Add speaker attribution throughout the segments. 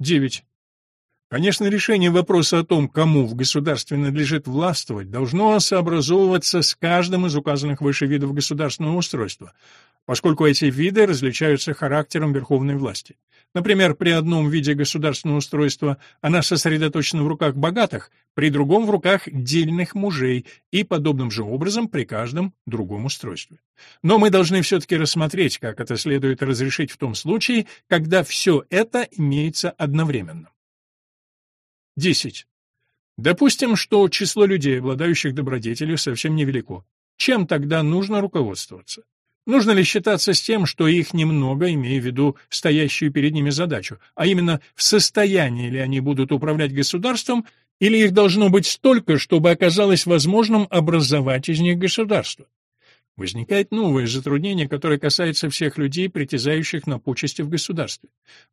Speaker 1: 9. Конечно, решение вопроса о том, кому в государстве надлежит властвовать, должно сообразовываться с каждым из указанных выше видов государственного устройства, поскольку эти виды различаются характером верховной власти. Например, при одном виде государственного устройства она сосредоточена в руках богатых, при другом — в руках дельных мужей и подобным же образом при каждом другом устройстве. Но мы должны все-таки рассмотреть, как это следует разрешить в том случае, когда все это имеется одновременно. 10. Допустим, что число людей, обладающих добродетелью, совсем невелико. Чем тогда нужно руководствоваться? Нужно ли считаться с тем, что их немного, имея в виду стоящую перед ними задачу, а именно в состоянии ли они будут управлять государством, или их должно быть столько, чтобы оказалось возможным образовать из них государство? Возникает новое затруднение, которое касается всех людей, притязающих на почести в государстве.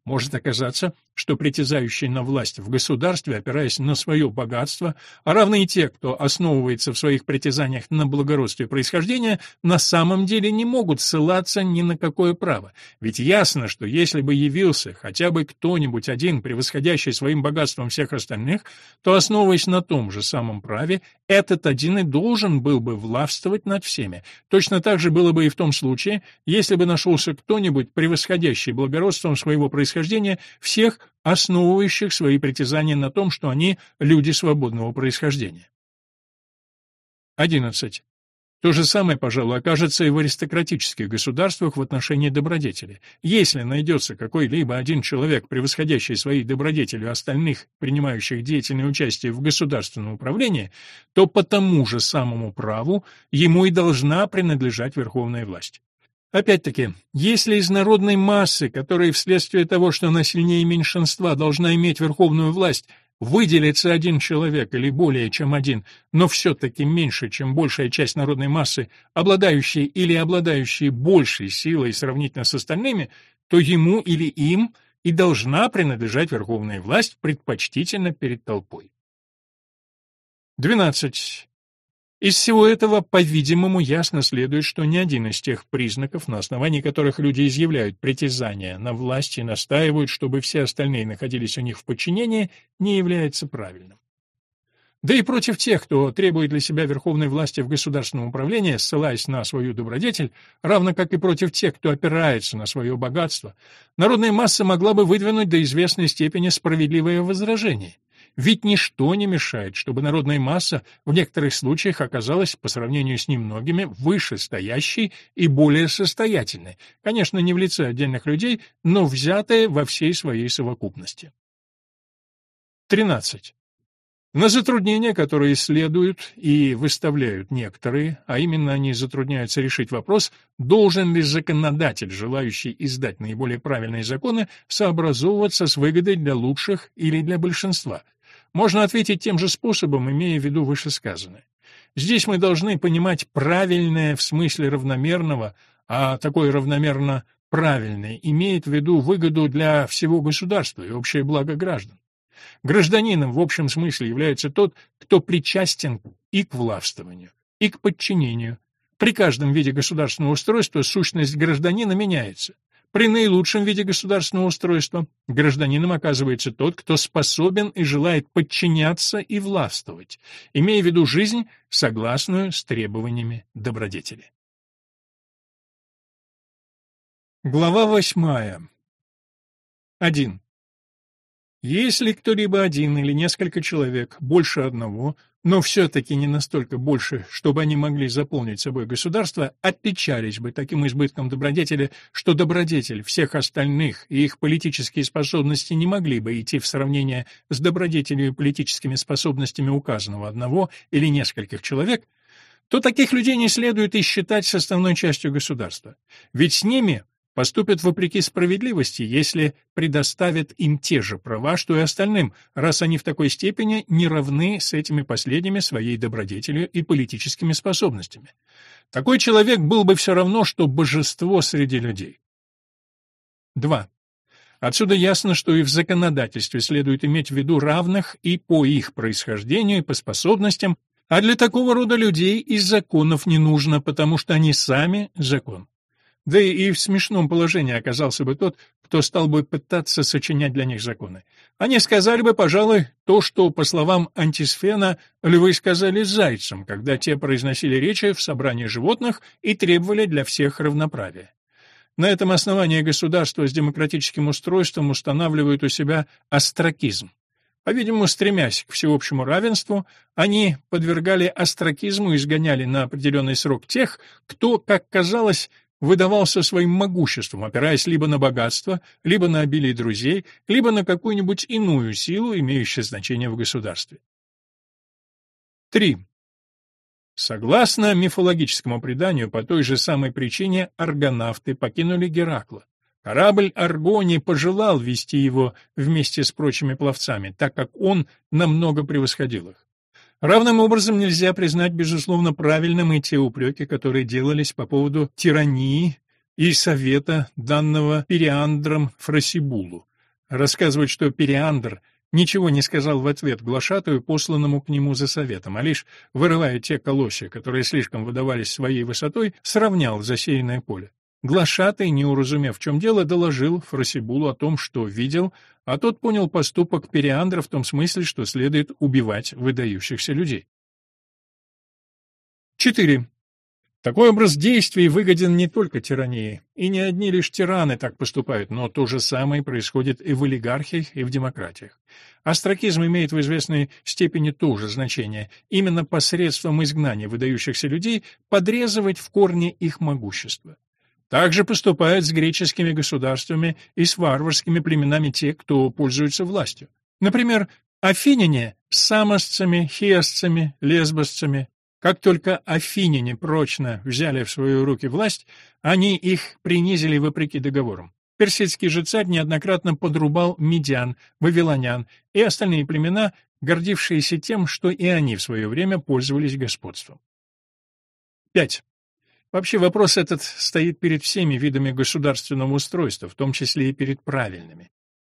Speaker 1: Может оказаться, что притязающие на власть в государстве, опираясь на свое богатство, а равно и те, кто основывается в своих притязаниях на благородстве происхождения, на самом деле не могут ссылаться ни на какое право. Ведь ясно, что если бы явился хотя бы кто-нибудь один, превосходящий своим богатством всех остальных, то, основываясь на том же самом праве, этот один и должен был бы властвовать над всеми, Точно так же было бы и в том случае, если бы нашелся кто-нибудь, превосходящий благородством своего происхождения всех, основывающих свои притязания на том, что они люди свободного происхождения. 11. То же самое, пожалуй, окажется и в аристократических государствах в отношении добродетели. Если найдется какой-либо один человек, превосходящий своей добродетелью остальных, принимающих деятельное участие в государственном управлении, то по тому же самому праву ему и должна принадлежать верховная власть. Опять-таки, если из народной массы, которая вследствие того, что она сильнее меньшинства, должна иметь верховную власть, выделится один человек или более чем один, но все-таки меньше, чем большая часть народной массы, обладающие или обладающие большей силой сравнительно с остальными, то ему или им и должна принадлежать верховная власть предпочтительно перед толпой. 12. Из всего этого, по-видимому, ясно следует, что ни один из тех признаков, на основании которых люди изъявляют притязания на власть и настаивают, чтобы все остальные находились у них в подчинении, не является правильным. Да и против тех, кто требует для себя верховной власти в государственном управлении, ссылаясь на свою добродетель, равно как и против тех, кто опирается на свое богатство, народная масса могла бы выдвинуть до известной степени справедливое возражение – ведь ничто не мешает, чтобы народная масса в некоторых случаях оказалась, по сравнению с немногими, вышестоящей и более состоятельной, конечно, не в лице отдельных людей, но взятая во всей своей совокупности. 13. На затруднения, которые следуют и выставляют некоторые, а именно они затрудняются решить вопрос, должен ли законодатель, желающий издать наиболее правильные законы, сообразовываться с выгодой для лучших или для большинства – можно ответить тем же способом, имея в виду вышесказанное. Здесь мы должны понимать правильное в смысле равномерного, а такое равномерно правильное имеет в виду выгоду для всего государства и общее благо граждан. Гражданином в общем смысле является тот, кто причастен и к властвованию, и к подчинению. При каждом виде государственного устройства сущность гражданина меняется. При наилучшем виде государственного устройства гражданином оказывается тот, кто способен и желает подчиняться и властвовать, имея в виду жизнь, согласную с требованиями добродетели. Глава восьмая. 1. Если кто-либо один или несколько человек, больше одного, но все-таки не настолько больше, чтобы они могли заполнить собой государство, отличались бы таким избытком добродетели, что добродетель всех остальных и их политические способности не могли бы идти в сравнение с добродетелью и политическими способностями указанного одного или нескольких человек, то таких людей не следует и считать составной частью государства. Ведь с ними поступят вопреки справедливости, если предоставят им те же права, что и остальным, раз они в такой степени не равны с этими последними своей добродетелью и политическими способностями. Такой человек был бы все равно, что божество среди людей. 2. Отсюда ясно, что и в законодательстве следует иметь в виду равных и по их происхождению, и по способностям, а для такого рода людей из законов не нужно, потому что они сами закон. Да и в смешном положении оказался бы тот, кто стал бы пытаться сочинять для них законы. Они сказали бы, пожалуй, то, что, по словам Антисфена, львы сказали зайцам, когда те произносили речи в собрании животных и требовали для всех равноправия. На этом основании государства с демократическим устройством устанавливают у себя остракизм. По-видимому, стремясь к всеобщему равенству, они подвергали остракизму и изгоняли на определенный срок тех, кто, как казалось, выдавался своим могуществом, опираясь либо на богатство, либо на обилие друзей, либо на какую-нибудь иную силу, имеющую значение в государстве. 3. Согласно мифологическому преданию, по той же самой причине аргонавты покинули Геракла. Корабль Аргони пожелал вести его вместе с прочими пловцами, так как он намного превосходил их. Равным образом нельзя признать, безусловно, правильным и те упреки, которые делались по поводу тирании и совета, данного Периандром Фросибулу. Рассказывать, что Периандр ничего не сказал в ответ глашатую, посланному к нему за советом, а лишь, вырывая те колосья, которые слишком выдавались своей высотой, сравнял засеянное поле. Глашатый, не уразумев, в чем дело, доложил Фросибулу о том, что видел, а тот понял поступок Периандра в том смысле, что следует убивать выдающихся людей. 4. Такой образ действий выгоден не только тирании, и не одни лишь тираны так поступают, но то же самое происходит и в олигархиях, и в демократиях. Астракизм имеет в известной степени то же значение, именно посредством изгнания выдающихся людей подрезывать в корне их могущество. Также поступают с греческими государствами и с варварскими племенами те, кто пользуется властью. Например, афиняне с самосцами, хиасцами, лесбосцами. Как только афиняне прочно взяли в свои руки власть, они их принизили вопреки договорам. Персидский же царь неоднократно подрубал медян, вавилонян и остальные племена, гордившиеся тем, что и они в свое время пользовались господством. 5. Вообще вопрос этот стоит перед всеми видами государственного устройства, в том числе и перед правильными.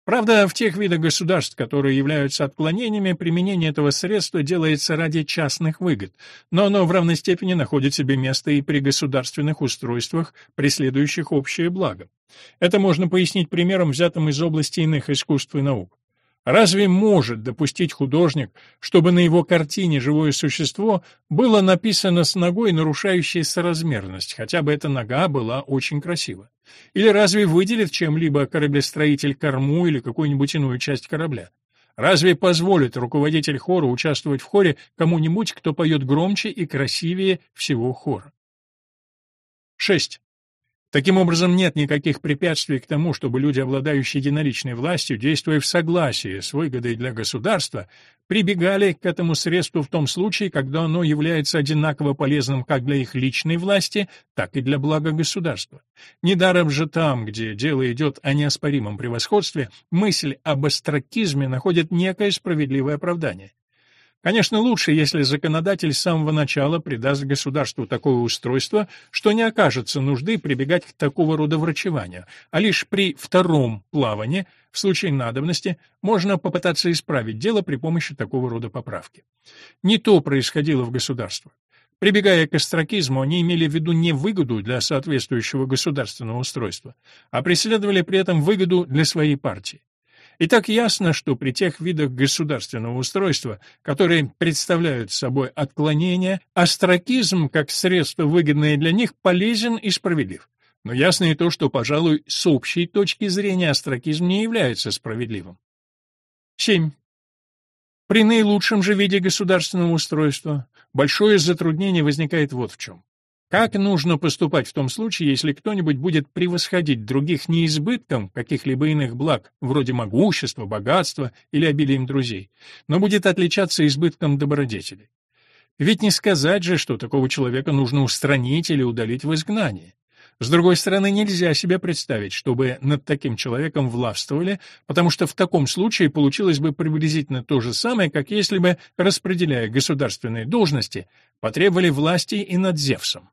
Speaker 1: Правда, в тех видах государств, которые являются отклонениями, применение этого средства делается ради частных выгод, но оно в равной степени находит себе место и при государственных устройствах, преследующих общее благо. Это можно пояснить примером, взятым из области иных искусств и наук. Разве может допустить художник, чтобы на его картине живое существо было написано с ногой, нарушающей соразмерность, хотя бы эта нога была очень красива? Или разве выделит чем-либо кораблестроитель корму или какую-нибудь иную часть корабля? Разве позволит руководитель хора участвовать в хоре кому-нибудь, кто поет громче и красивее всего хора? 6. Таким образом, нет никаких препятствий к тому, чтобы люди, обладающие единоличной властью, действуя в согласии с выгодой для государства, прибегали к этому средству в том случае, когда оно является одинаково полезным как для их личной власти, так и для блага государства. Недаром же там, где дело идет о неоспоримом превосходстве, мысль об астракизме находит некое справедливое оправдание. Конечно, лучше, если законодатель с самого начала придаст государству такое устройство, что не окажется нужды прибегать к такого рода врачеванию, а лишь при втором плавании, в случае надобности, можно попытаться исправить дело при помощи такого рода поправки. Не то происходило в государствах. Прибегая к астракизму, они имели в виду не выгоду для соответствующего государственного устройства, а преследовали при этом выгоду для своей партии. И так ясно, что при тех видах государственного устройства, которые представляют собой отклонение, астракизм, как средство, выгодное для них, полезен и справедлив. Но ясно и то, что, пожалуй, с общей точки зрения астракизм не является справедливым. 7. При наилучшем же виде государственного устройства большое затруднение возникает вот в чем. Как нужно поступать в том случае, если кто-нибудь будет превосходить других не избытком каких-либо иных благ, вроде могущества, богатства или обилием друзей, но будет отличаться избытком добродетели? Ведь не сказать же, что такого человека нужно устранить или удалить в изгнание. С другой стороны, нельзя себе представить, чтобы над таким человеком властвовали, потому что в таком случае получилось бы приблизительно то же самое, как если бы, распределяя государственные должности, потребовали власти и над Зевсом.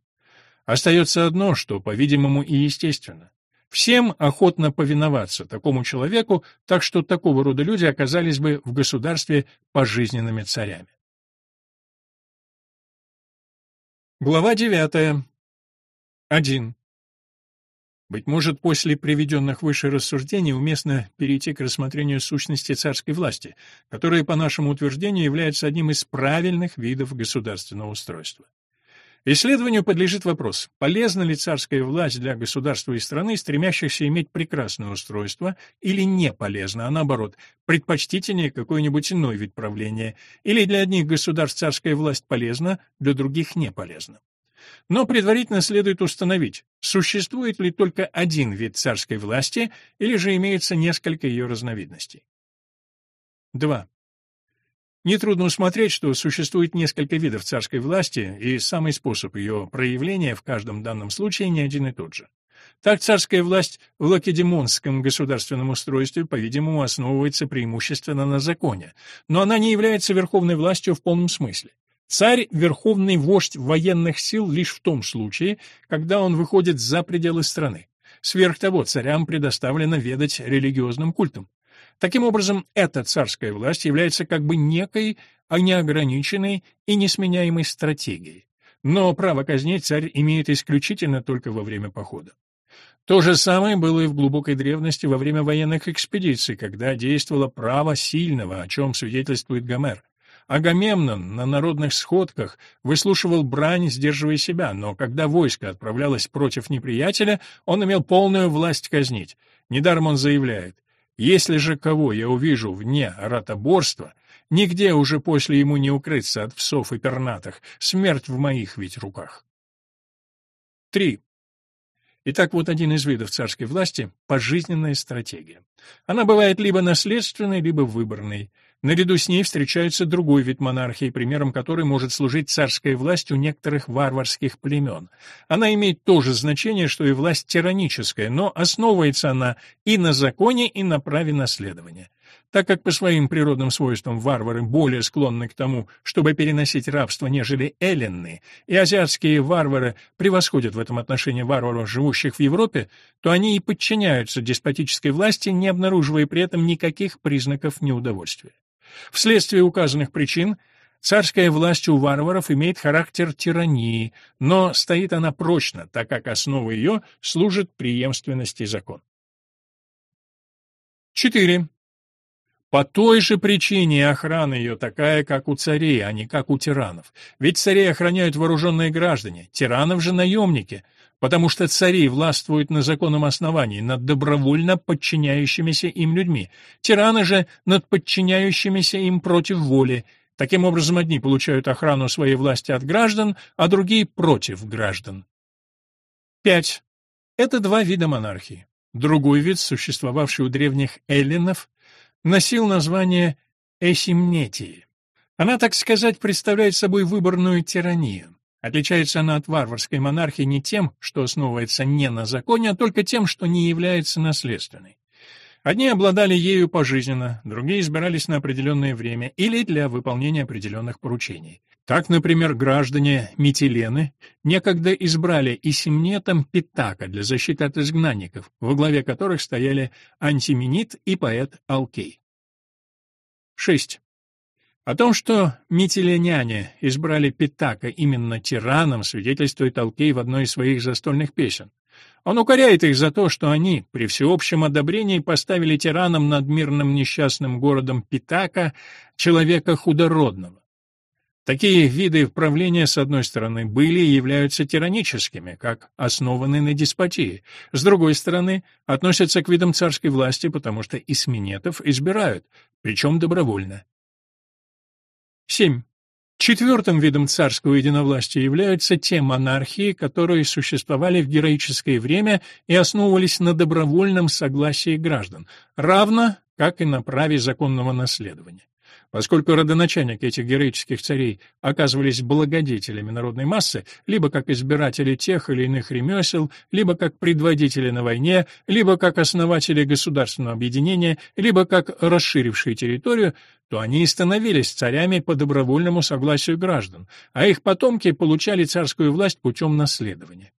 Speaker 1: Остается одно, что, по-видимому, и естественно. Всем охотно повиноваться такому человеку, так что такого рода люди оказались бы в государстве пожизненными царями. Глава 9. 1. Быть может, после приведенных выше рассуждений уместно перейти к рассмотрению сущности царской власти, которая, по нашему утверждению, является одним из правильных видов государственного устройства. Исследованию подлежит вопрос, полезна ли царская власть для государства и страны, стремящихся иметь прекрасное устройство, или не полезна, а наоборот, предпочтительнее какой-нибудь иной вид правления, или для одних государств царская власть полезна, для других не полезна. Но предварительно следует установить, существует ли только один вид царской власти или же имеется несколько ее разновидностей. 2. Нетрудно усмотреть, что существует несколько видов царской власти, и самый способ ее проявления в каждом данном случае не один и тот же. Так царская власть в лакедемонском государственном устройстве, по-видимому, основывается преимущественно на законе, но она не является верховной властью в полном смысле. Царь — верховный вождь военных сил лишь в том случае, когда он выходит за пределы страны. Сверх того, царям предоставлено ведать религиозным культом. Таким образом, эта царская власть является как бы некой, а неограниченной и несменяемой стратегией. Но право казнить царь имеет исключительно только во время похода. То же самое было и в глубокой древности во время военных экспедиций, когда действовало право сильного, о чем свидетельствует Гомер. Агамемнон на народных сходках выслушивал брань, сдерживая себя, но когда войско отправлялось против неприятеля, он имел полную власть казнить. Недаром он заявляет, «Если же кого я увижу вне ратоборства, нигде уже после ему не укрыться от псов и пернатых, смерть в моих ведь руках». 3. Итак, вот один из видов царской власти — пожизненная стратегия. Она бывает либо наследственной, либо выборной. Наряду с ней встречается другой вид монархии, примером которой может служить царская власть у некоторых варварских племен. Она имеет то же значение, что и власть тираническая, но основывается она и на законе, и на праве наследования. Так как по своим природным свойствам варвары более склонны к тому, чтобы переносить рабство, нежели эллинны, и азиатские варвары превосходят в этом отношении варваров, живущих в Европе, то они и подчиняются деспотической власти, не обнаруживая при этом никаких признаков неудовольствия. Вследствие указанных причин царская власть у варваров имеет характер тирании, но стоит она прочно, так как основой ее служит преемственность и закон. 4. По той же причине охрана ее такая, как у царей, а не как у тиранов. Ведь царей охраняют вооруженные граждане, тиранов же наемники, потому что цари властвуют на законном основании над добровольно подчиняющимися им людьми, тираны же над подчиняющимися им против воли. Таким образом, одни получают охрану своей власти от граждан, а другие против граждан. 5. Это два вида монархии. Другой вид, существовавший у древних эллинов, носил название эсимнетии. Она, так сказать, представляет собой выборную тиранию. Отличается она от варварской монархии не тем, что основывается не на законе, а только тем, что не является наследственной. Одни обладали ею пожизненно, другие избирались на определенное время или для выполнения определенных поручений. Так, например, граждане Митилены некогда избрали Исимнетом Питака для защиты от изгнанников, во главе которых стояли антименит и поэт Алкей. 6. О том, что митиленяне избрали Питака именно тираном, свидетельствует Алкей в одной из своих застольных песен. Он укоряет их за то, что они, при всеобщем одобрении, поставили тираном над мирным несчастным городом Питака человека худородного. Такие виды правления, с одной стороны, были и являются тираническими, как основаны на деспотии, с другой стороны, относятся к видам царской власти, потому что исменетов избирают, причем добровольно. 7. Четвертым видом царского единовластия являются те монархии, которые существовали в героическое время и основывались на добровольном согласии граждан, равно как и на праве законного наследования. Поскольку родоначальники этих героических царей оказывались благодетелями народной массы, либо как избиратели тех или иных ремесел, либо как предводители на войне, либо как основатели государственного объединения, либо как расширившие территорию, то они и становились царями по добровольному согласию граждан, а их потомки получали царскую власть путем наследования.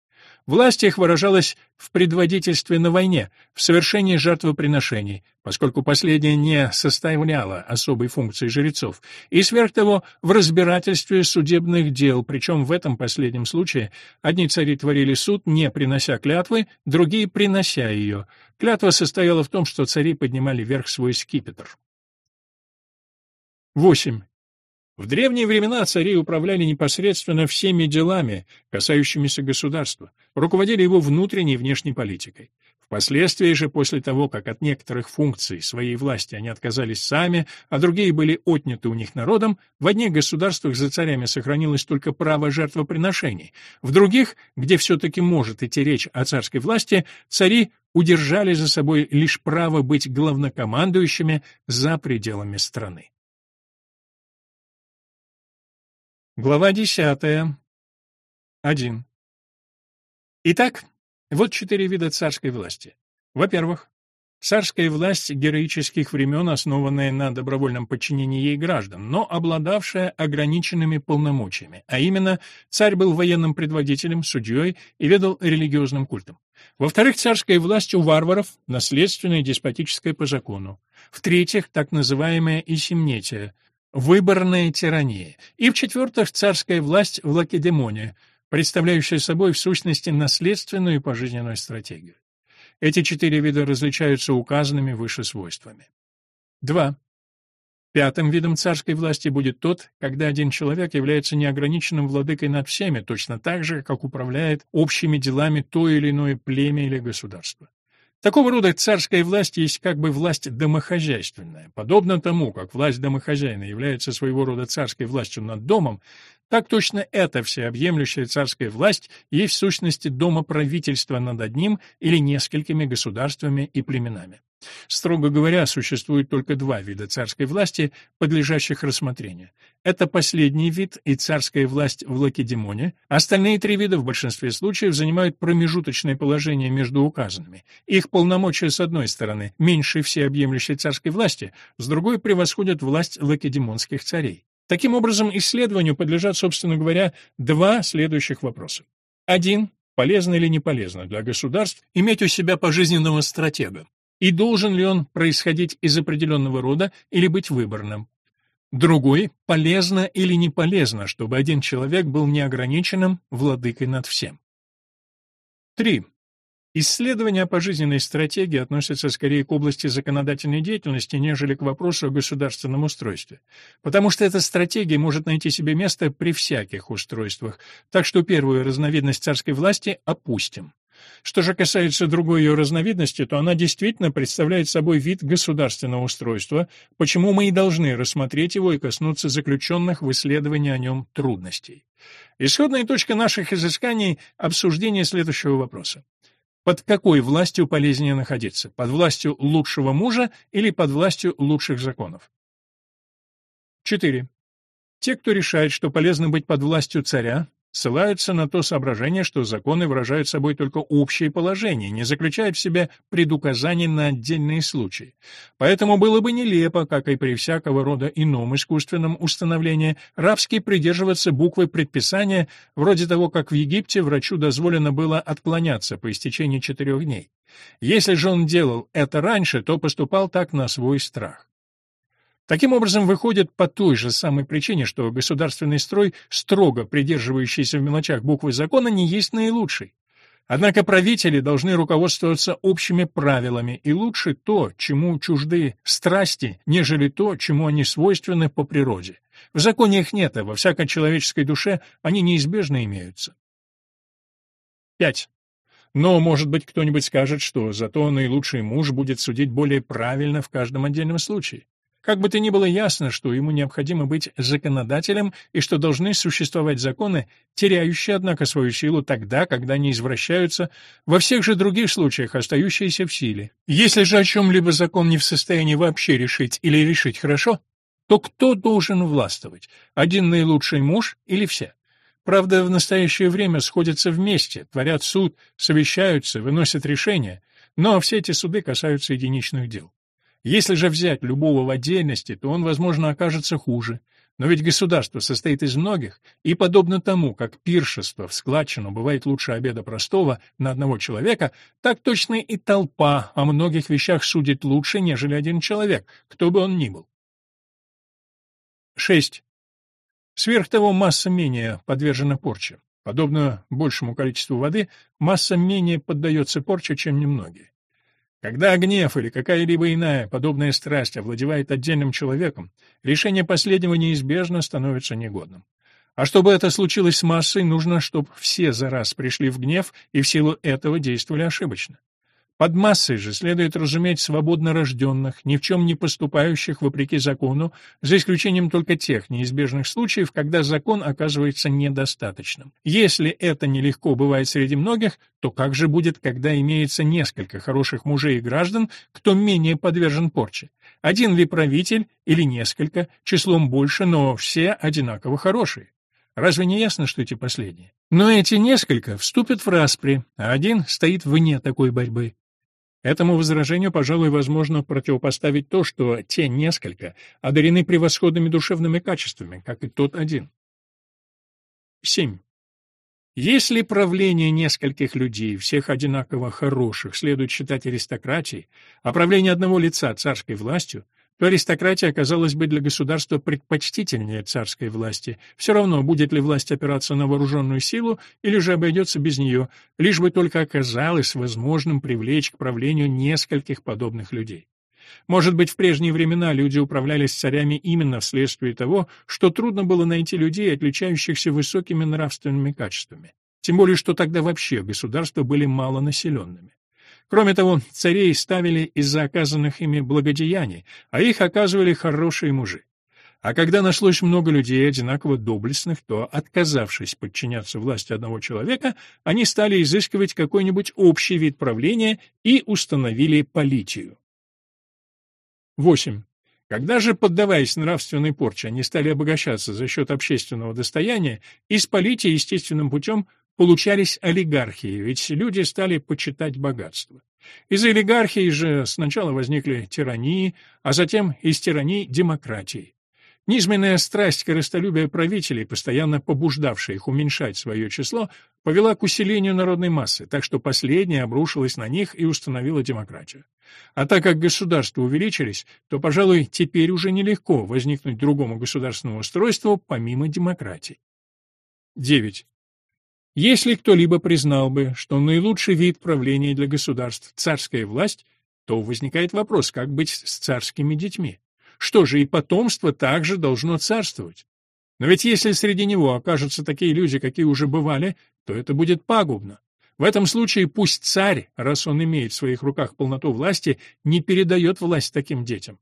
Speaker 1: Власть их выражалась в предводительстве на войне, в совершении жертвоприношений, поскольку последнее не составляло особой функции жрецов, и сверх того в разбирательстве судебных дел, причем в этом последнем случае одни цари творили суд, не принося клятвы, другие принося ее. Клятва состояла в том, что цари поднимали вверх свой скипетр. 8. В древние времена цари управляли непосредственно всеми делами, касающимися государства, руководили его внутренней и внешней политикой. Впоследствии же, после того, как от некоторых функций своей власти они отказались сами, а другие были отняты у них народом, в одних государствах за царями сохранилось только право жертвоприношений, в других, где все-таки может идти речь о царской власти, цари удержали за собой лишь право быть главнокомандующими за пределами страны. Глава десятая. Один. Итак, вот четыре вида царской власти. Во-первых, царская власть героических времен, основанная на добровольном подчинении ей граждан, но обладавшая ограниченными полномочиями, а именно царь был военным предводителем, судьей и ведал религиозным культом. Во-вторых, царская власть у варваров, наследственная деспотическая по закону. В-третьих, так называемая исемнетия, выборная тирания, и, в-четвертых, царская власть в Лакедемоне, представляющая собой в сущности наследственную и пожизненную стратегию. Эти четыре вида различаются указанными выше свойствами. 2. Пятым видом царской власти будет тот, когда один человек является неограниченным владыкой над всеми, точно так же, как управляет общими делами то или иное племя или государство. Такого рода царская власть есть как бы власть домохозяйственная. Подобно тому, как власть домохозяина является своего рода царской властью над домом, так точно эта всеобъемлющая царская власть есть в сущности домоправительство над одним или несколькими государствами и племенами. Строго говоря, существует только два вида царской власти, подлежащих рассмотрению. Это последний вид и царская власть в Лакедемоне, остальные три вида в большинстве случаев занимают промежуточное положение между указанными. Их полномочия, с одной стороны, меньше всеобъемлющей царской власти, с другой превосходят власть лакедемонских царей. Таким образом, исследованию подлежат, собственно говоря, два следующих вопроса. Один. Полезно или не полезно для государств иметь у себя пожизненного стратега? и должен ли он происходить из определенного рода или быть выборным. Другой – полезно или не полезно, чтобы один человек был неограниченным владыкой над всем. 3. Исследования пожизненной стратегии относятся скорее к области законодательной деятельности, нежели к вопросу о государственном устройстве, потому что эта стратегия может найти себе место при всяких устройствах, так что первую разновидность царской власти опустим. Что же касается другой ее разновидности, то она действительно представляет собой вид государственного устройства, почему мы и должны рассмотреть его и коснуться заключенных в исследовании о нем трудностей. Исходная точка наших изысканий — обсуждение следующего вопроса. Под какой властью полезнее находиться? Под властью лучшего мужа или под властью лучших законов? 4. Те, кто решает, что полезно быть под властью царя, ссылаются на то соображение, что законы выражают собой только общее положение, не заключают в себе предуказаний на отдельные случаи. Поэтому было бы нелепо, как и при всякого рода ином искусственном установлении, рабски придерживаться буквы предписания, вроде того, как в Египте врачу дозволено было отклоняться по истечении четырех дней. Если же он делал это раньше, то поступал так на свой страх. Таким образом, выходит по той же самой причине, что государственный строй, строго придерживающийся в мелочах буквы закона, не есть наилучший. Однако правители должны руководствоваться общими правилами, и лучше то, чему чужды страсти, нежели то, чему они свойственны по природе. В законе их нет, а во всякой человеческой душе они неизбежно имеются. 5. Но, может быть, кто-нибудь скажет, что зато наилучший муж будет судить более правильно в каждом отдельном случае. Как бы то ни было ясно, что ему необходимо быть законодателем и что должны существовать законы, теряющие, однако, свою силу тогда, когда они извращаются, во всех же других случаях остающиеся в силе. Если же о чем-либо закон не в состоянии вообще решить или решить хорошо, то кто должен властвовать? Один наилучший муж или все? Правда, в настоящее время сходятся вместе, творят суд, совещаются, выносят решения, но все эти суды касаются единичных дел. Если же взять любого в отдельности, то он, возможно, окажется хуже. Но ведь государство состоит из многих, и подобно тому, как пиршество в складчину бывает лучше обеда простого на одного человека, так точно и толпа о многих вещах судит лучше, нежели один человек, кто бы он ни был. 6. Сверх того, масса менее подвержена порче. Подобно большему количеству воды, масса менее поддается порче, чем немногие. Когда гнев или какая-либо иная подобная страсть овладевает отдельным человеком, решение последнего неизбежно становится негодным. А чтобы это случилось с массой, нужно, чтобы все за раз пришли в гнев и в силу этого действовали ошибочно. Под массой же следует разуметь свободно рожденных, ни в чем не поступающих вопреки закону, за исключением только тех неизбежных случаев, когда закон оказывается недостаточным. Если это нелегко бывает среди многих, то как же будет, когда имеется несколько хороших мужей и граждан, кто менее подвержен порче? Один ли правитель или несколько, числом больше, но все одинаково хорошие? Разве не ясно, что эти последние? Но эти несколько вступят в распри, а один стоит вне такой борьбы. Этому возражению, пожалуй, возможно противопоставить то, что те несколько одарены превосходными душевными качествами, как и тот один. 7. Если правление нескольких людей, всех одинаково хороших, следует считать аристократией, а правление одного лица царской властью, то аристократия оказалась бы для государства предпочтительнее царской власти. Все равно, будет ли власть опираться на вооруженную силу или же обойдется без нее, лишь бы только оказалось возможным привлечь к правлению нескольких подобных людей. Может быть, в прежние времена люди управлялись царями именно вследствие того, что трудно было найти людей, отличающихся высокими нравственными качествами. Тем более, что тогда вообще государства были малонаселенными. Кроме того, царей ставили из-за оказанных ими благодеяний, а их оказывали хорошие мужи. А когда нашлось много людей одинаково доблестных, то, отказавшись подчиняться власти одного человека, они стали изыскивать какой-нибудь общий вид правления и установили политию. 8. Когда же, поддаваясь нравственной порче, они стали обогащаться за счет общественного достояния, из политии естественным путем получались олигархии, ведь люди стали почитать богатство. Из олигархии же сначала возникли тирании, а затем из тираний демократии. Низменная страсть корыстолюбия правителей, постоянно побуждавшая их уменьшать свое число, повела к усилению народной массы, так что последняя обрушилась на них и установила демократию. А так как государства увеличились, то, пожалуй, теперь уже нелегко возникнуть другому государственному устройству помимо демократии. 9. Если кто-либо признал бы, что наилучший вид правления для государств — царская власть, то возникает вопрос, как быть с царскими детьми. Что же, и потомство также должно царствовать. Но ведь если среди него окажутся такие люди, какие уже бывали, то это будет пагубно. В этом случае пусть царь, раз он имеет в своих руках полноту власти, не передает власть таким детям.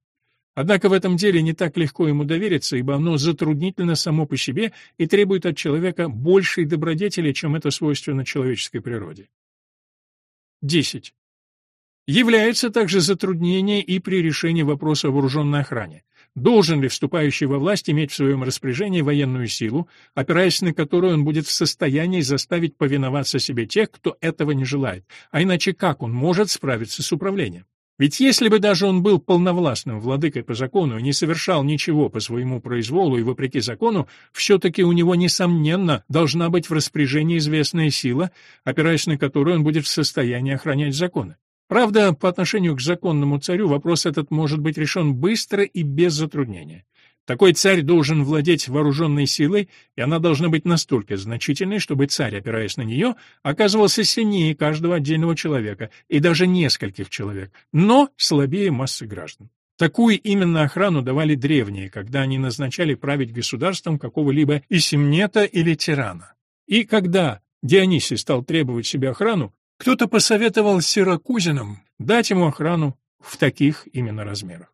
Speaker 1: Однако в этом деле не так легко ему довериться, ибо оно затруднительно само по себе и требует от человека большей добродетели, чем это свойственно человеческой природе. 10. Является также затруднение и при решении вопроса о вооруженной охране. Должен ли вступающий во власть иметь в своем распоряжении военную силу, опираясь на которую он будет в состоянии заставить повиноваться себе тех, кто этого не желает, а иначе как он может справиться с управлением? Ведь если бы даже он был полновластным владыкой по закону и не совершал ничего по своему произволу и вопреки закону, все-таки у него, несомненно, должна быть в распоряжении известная сила, опираясь на которую он будет в состоянии охранять законы. Правда, по отношению к законному царю вопрос этот может быть решен быстро и без затруднения. Такой царь должен владеть вооруженной силой, и она должна быть настолько значительной, чтобы царь, опираясь на нее, оказывался сильнее каждого отдельного человека, и даже нескольких человек, но слабее массы граждан. Такую именно охрану давали древние, когда они назначали править государством какого-либо исемнета или тирана. И когда Дионисий стал требовать себе охрану, кто-то посоветовал сиракузинам дать ему охрану в таких именно размерах.